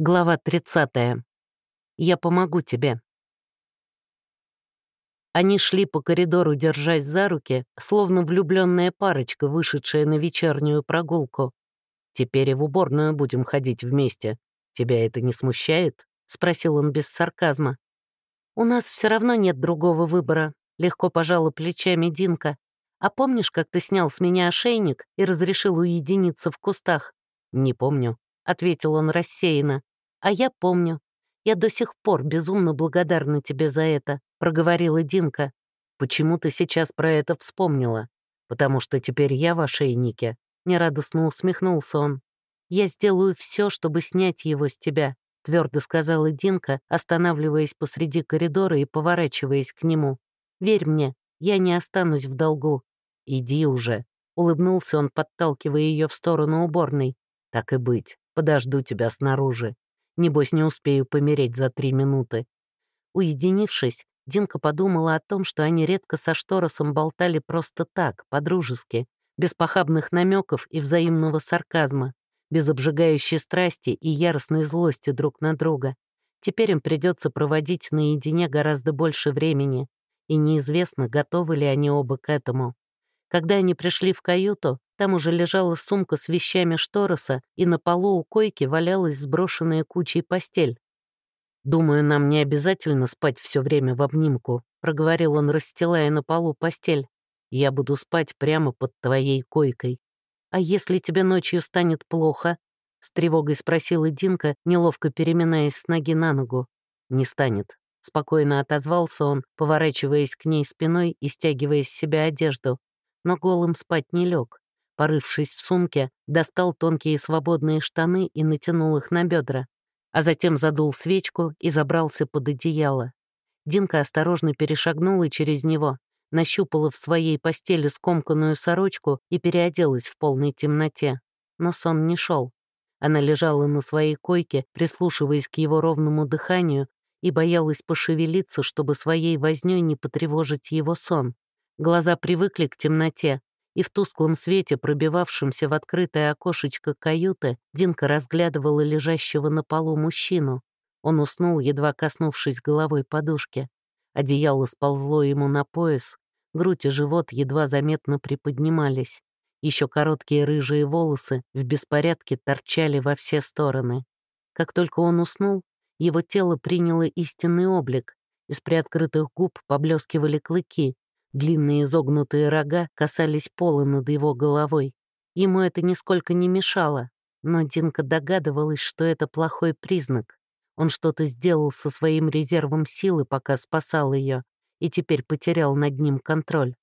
Глава 30. Я помогу тебе. Они шли по коридору, держась за руки, словно влюбленная парочка, вышедшая на вечернюю прогулку. «Теперь и в уборную будем ходить вместе. Тебя это не смущает?» — спросил он без сарказма. «У нас все равно нет другого выбора», — легко пожала плечами Динка. «А помнишь, как ты снял с меня ошейник и разрешил уединиться в кустах?» «Не помню», — ответил он рассеянно. «А я помню. Я до сих пор безумно благодарна тебе за это», — проговорила Динка. «Почему ты сейчас про это вспомнила? Потому что теперь я в ошейнике». Нерадостно усмехнулся он. «Я сделаю все, чтобы снять его с тебя», — твердо сказала Динка, останавливаясь посреди коридора и поворачиваясь к нему. «Верь мне, я не останусь в долгу». «Иди уже», — улыбнулся он, подталкивая ее в сторону уборной. «Так и быть, подожду тебя снаружи. Небось, не успею помереть за три минуты. Уединившись, Динка подумала о том, что они редко со Шторосом болтали просто так, по-дружески, без похабных намеков и взаимного сарказма, без обжигающей страсти и яростной злости друг на друга. Теперь им придется проводить наедине гораздо больше времени, и неизвестно, готовы ли они оба к этому. Когда они пришли в каюту, там уже лежала сумка с вещами Штороса, и на полу у койки валялась сброшенная кучей постель. «Думаю, нам не обязательно спать все время в обнимку», — проговорил он, расстилая на полу постель. «Я буду спать прямо под твоей койкой. А если тебе ночью станет плохо?» — с тревогой спросила Динка, неловко переминаясь с ноги на ногу. «Не станет», — спокойно отозвался он, поворачиваясь к ней спиной и стягивая с себя одежду но голым спать не лег. Порывшись в сумке, достал тонкие свободные штаны и натянул их на бедра, а затем задул свечку и забрался под одеяло. Динка осторожно перешагнула через него, нащупала в своей постели скомканную сорочку и переоделась в полной темноте. Но сон не шел. Она лежала на своей койке, прислушиваясь к его ровному дыханию, и боялась пошевелиться, чтобы своей вознёй не потревожить его сон. Глаза привыкли к темноте, и в тусклом свете, пробивавшемся в открытое окошечко каюты, Динка разглядывала лежащего на полу мужчину. Он уснул, едва коснувшись головой подушки. Одеяло сползло ему на пояс, грудь и живот едва заметно приподнимались. Еще короткие рыжие волосы в беспорядке торчали во все стороны. Как только он уснул, его тело приняло истинный облик. Из приоткрытых губ поблескивали клыки, Длинные изогнутые рога касались пола над его головой. Ему это нисколько не мешало, но Динка догадывалась, что это плохой признак. Он что-то сделал со своим резервом силы, пока спасал ее, и теперь потерял над ним контроль.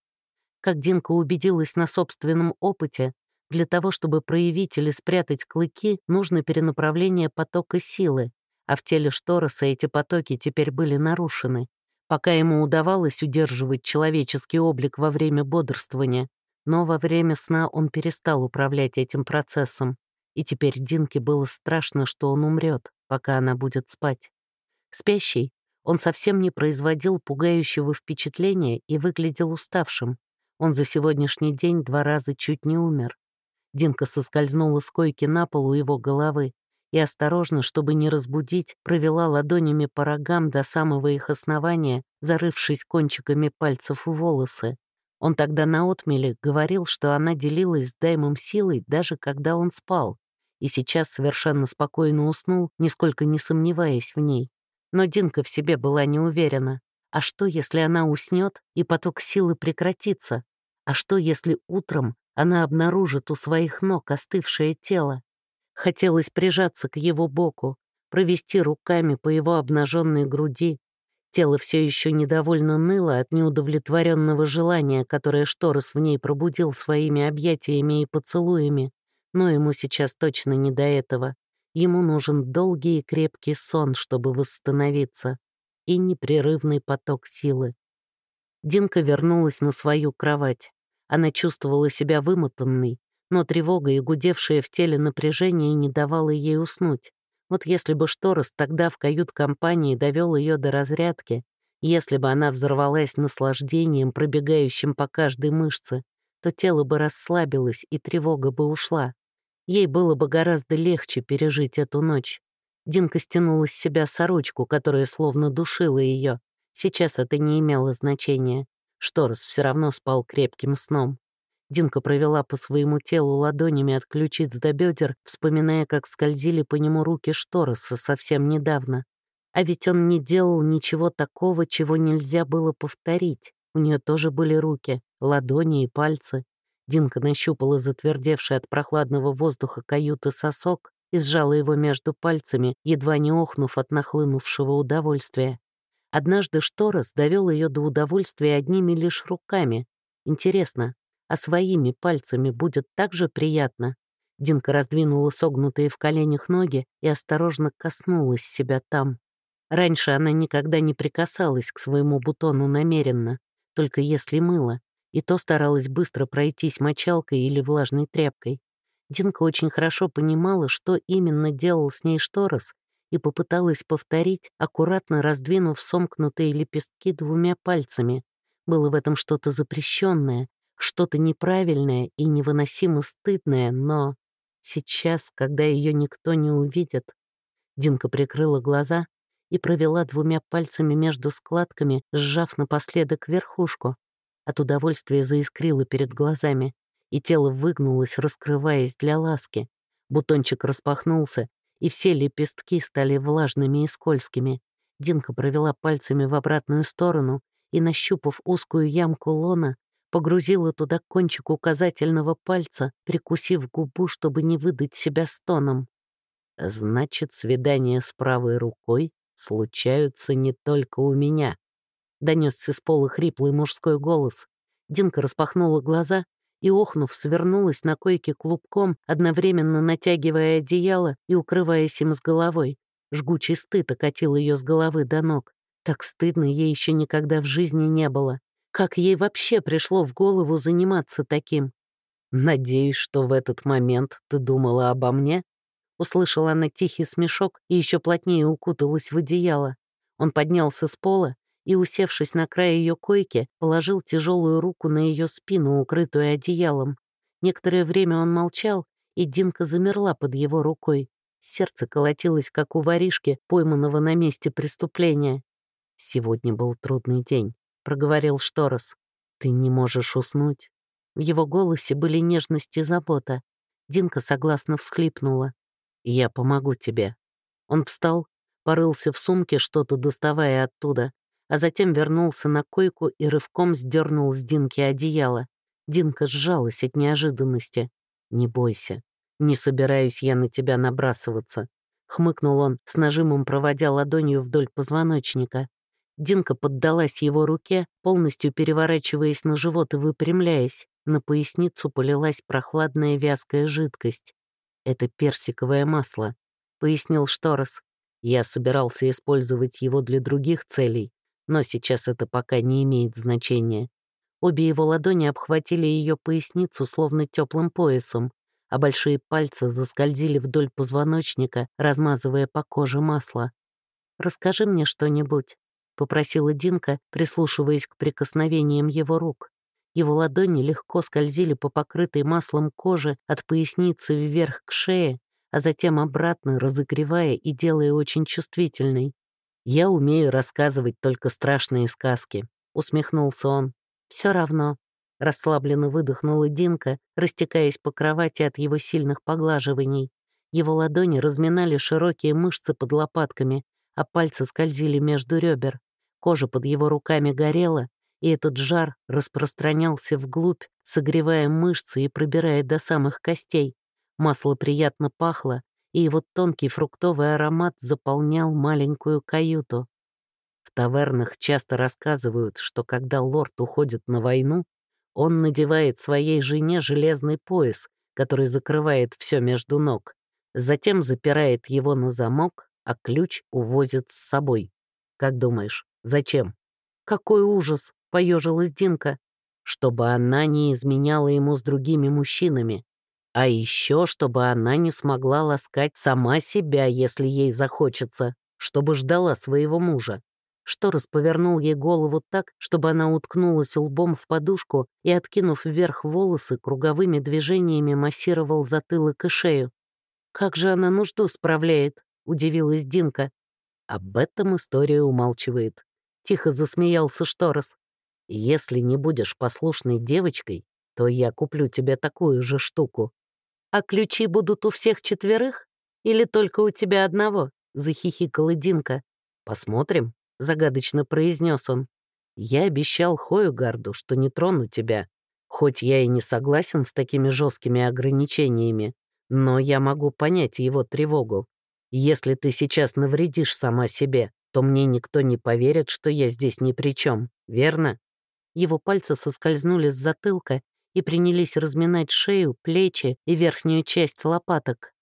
Как Динка убедилась на собственном опыте, для того, чтобы проявить или спрятать клыки, нужно перенаправление потока силы, а в теле Штороса эти потоки теперь были нарушены пока ему удавалось удерживать человеческий облик во время бодрствования, но во время сна он перестал управлять этим процессом, и теперь Динке было страшно, что он умрет, пока она будет спать. Спящий, он совсем не производил пугающего впечатления и выглядел уставшим. Он за сегодняшний день два раза чуть не умер. Динка соскользнула с койки на пол у его головы и осторожно, чтобы не разбудить, провела ладонями по рогам до самого их основания, зарывшись кончиками пальцев в волосы. Он тогда на отмеле говорил, что она делилась с Даймом силой, даже когда он спал, и сейчас совершенно спокойно уснул, нисколько не сомневаясь в ней. Но Динка в себе была не уверена. А что, если она уснет, и поток силы прекратится? А что, если утром она обнаружит у своих ног остывшее тело? Хотелось прижаться к его боку, провести руками по его обнаженной груди. Тело все еще недовольно ныло от неудовлетворенного желания, которое Шторос в ней пробудил своими объятиями и поцелуями. Но ему сейчас точно не до этого. Ему нужен долгий и крепкий сон, чтобы восстановиться, и непрерывный поток силы. Динка вернулась на свою кровать. Она чувствовала себя вымотанной, но тревога и гудевшее в теле напряжение не давало ей уснуть. Вот если бы Шторос тогда в кают-компании довел ее до разрядки, если бы она взорвалась наслаждением, пробегающим по каждой мышце, то тело бы расслабилось и тревога бы ушла. Ей было бы гораздо легче пережить эту ночь. Динка стянула с себя сорочку, которая словно душила ее. Сейчас это не имело значения. Шторос все равно спал крепким сном. Динка провела по своему телу ладонями от ключиц до бедер, вспоминая, как скользили по нему руки Штороса совсем недавно. А ведь он не делал ничего такого, чего нельзя было повторить. У нее тоже были руки, ладони и пальцы. Динка нащупала затвердевший от прохладного воздуха каюты сосок и сжала его между пальцами, едва не охнув от нахлынувшего удовольствия. Однажды Шторос довел ее до удовольствия одними лишь руками. Интересно, а своими пальцами будет так же приятно? Динка раздвинула согнутые в коленях ноги и осторожно коснулась себя там. Раньше она никогда не прикасалась к своему бутону намеренно, только если мыла, и то старалась быстро пройтись мочалкой или влажной тряпкой. Динка очень хорошо понимала, что именно делал с ней Шторос, и попыталась повторить, аккуратно раздвинув сомкнутые лепестки двумя пальцами. Было в этом что-то запрещенное, что-то неправильное и невыносимо стыдное, но сейчас, когда ее никто не увидит... Динка прикрыла глаза и провела двумя пальцами между складками, сжав напоследок верхушку. От удовольствия заискрило перед глазами, и тело выгнулось, раскрываясь для ласки. Бутончик распахнулся, и все лепестки стали влажными и скользкими. Динка провела пальцами в обратную сторону и, нащупав узкую ямку лона, погрузила туда кончик указательного пальца, прикусив губу, чтобы не выдать себя стоном. «Значит, свидания с правой рукой случаются не только у меня», — донесся с пола хриплый мужской голос. Динка распахнула глаза и, охнув, свернулась на койке клубком, одновременно натягивая одеяло и укрываясь им с головой. Жгучий стыд окатил ее с головы до ног. Так стыдно ей еще никогда в жизни не было. Как ей вообще пришло в голову заниматься таким? «Надеюсь, что в этот момент ты думала обо мне?» Услышала она тихий смешок и еще плотнее укуталась в одеяло. Он поднялся с пола и, усевшись на край ее койки, положил тяжелую руку на ее спину, укрытую одеялом. Некоторое время он молчал, и Динка замерла под его рукой. Сердце колотилось, как у воришки, пойманного на месте преступления. Сегодня был трудный день проговорил Шторос. «Ты не можешь уснуть». В его голосе были нежность и забота. Динка согласно всхлипнула. «Я помогу тебе». Он встал, порылся в сумке, что-то доставая оттуда, а затем вернулся на койку и рывком сдернул с Динки одеяло. Динка сжалась от неожиданности. «Не бойся, не собираюсь я на тебя набрасываться», — хмыкнул он, с нажимом проводя ладонью вдоль позвоночника. Динка поддалась его руке, полностью переворачиваясь на живот и выпрямляясь. На поясницу полилась прохладная вязкая жидкость. «Это персиковое масло», — пояснил Шторос. «Я собирался использовать его для других целей, но сейчас это пока не имеет значения». Обе его ладони обхватили ее поясницу словно теплым поясом, а большие пальцы заскользили вдоль позвоночника, размазывая по коже масло. «Расскажи мне что-нибудь», — попросила Динка, прислушиваясь к прикосновениям его рук. Его ладони легко скользили по покрытой маслом коже от поясницы вверх к шее, а затем обратно, разогревая и делая очень чувствительной. «Я умею рассказывать только страшные сказки», — усмехнулся он. Все равно», — расслабленно выдохнула Динка, растекаясь по кровати от его сильных поглаживаний. Его ладони разминали широкие мышцы под лопатками, а пальцы скользили между ребер. Кожа под его руками горела, и этот жар распространялся вглубь, согревая мышцы и пробирая до самых костей. Масло приятно пахло, и его тонкий фруктовый аромат заполнял маленькую каюту. В тавернах часто рассказывают, что когда лорд уходит на войну, он надевает своей жене железный пояс, который закрывает все между ног, затем запирает его на замок, а ключ увозит с собой. Как думаешь, Зачем? Какой ужас, поежилась Динка. Чтобы она не изменяла ему с другими мужчинами. А еще, чтобы она не смогла ласкать сама себя, если ей захочется, чтобы ждала своего мужа. Шторос повернул ей голову так, чтобы она уткнулась лбом в подушку и, откинув вверх волосы, круговыми движениями массировал затылок и шею. «Как же она нужду справляет?» — удивилась Динка. Об этом история умалчивает. Тихо засмеялся Шторос. Если не будешь послушной девочкой, то я куплю тебе такую же штуку. А ключи будут у всех четверых? Или только у тебя одного? Захихикала Динка. Посмотрим, загадочно произнес он. Я обещал Хоюгарду, что не трону тебя. Хоть я и не согласен с такими жесткими ограничениями, но я могу понять его тревогу. Если ты сейчас навредишь сама себе, то мне никто не поверит, что я здесь ни при чем, верно? Его пальцы соскользнули с затылка и принялись разминать шею, плечи и верхнюю часть лопаток.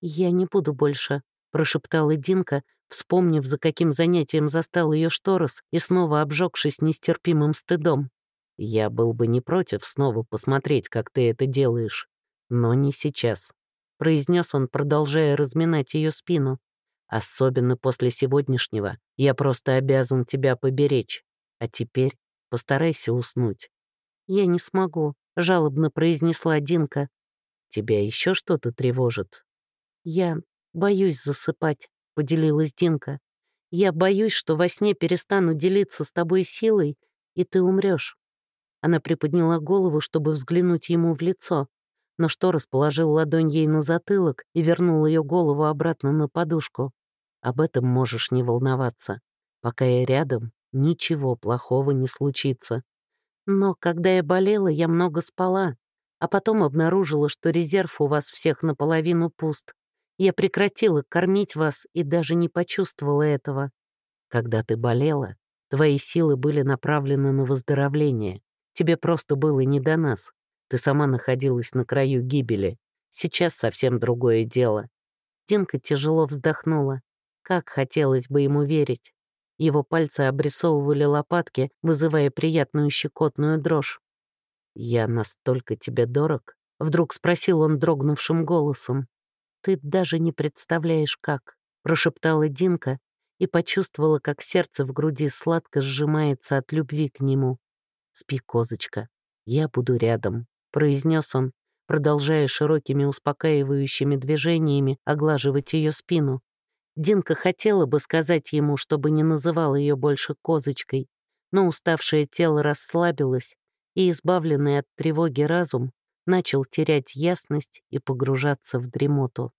«Я не буду больше», — прошептала Динка, вспомнив, за каким занятием застал ее Шторос и снова обжегшись нестерпимым стыдом. «Я был бы не против снова посмотреть, как ты это делаешь, но не сейчас», — произнес он, продолжая разминать ее спину. «Особенно после сегодняшнего. Я просто обязан тебя поберечь. А теперь Постарайся уснуть». «Я не смогу», — жалобно произнесла Динка. «Тебя еще что-то тревожит?» «Я боюсь засыпать», — поделилась Динка. «Я боюсь, что во сне перестану делиться с тобой силой, и ты умрешь. Она приподняла голову, чтобы взглянуть ему в лицо, но что расположил ладонь ей на затылок и вернул ее голову обратно на подушку. «Об этом можешь не волноваться. Пока я рядом, ничего плохого не случится. Но когда я болела, я много спала, а потом обнаружила, что резерв у вас всех наполовину пуст. Я прекратила кормить вас и даже не почувствовала этого. Когда ты болела, твои силы были направлены на выздоровление. Тебе просто было не до нас. Ты сама находилась на краю гибели. Сейчас совсем другое дело. Динка тяжело вздохнула. Как хотелось бы ему верить. Его пальцы обрисовывали лопатки, вызывая приятную щекотную дрожь. «Я настолько тебе дорог?» — вдруг спросил он дрогнувшим голосом. «Ты даже не представляешь, как», — прошептала Динка и почувствовала, как сердце в груди сладко сжимается от любви к нему. «Спи, козочка, я буду рядом», — произнес он, продолжая широкими успокаивающими движениями оглаживать ее спину. Динка хотела бы сказать ему, чтобы не называл ее больше козочкой, но уставшее тело расслабилось, и избавленный от тревоги разум начал терять ясность и погружаться в дремоту.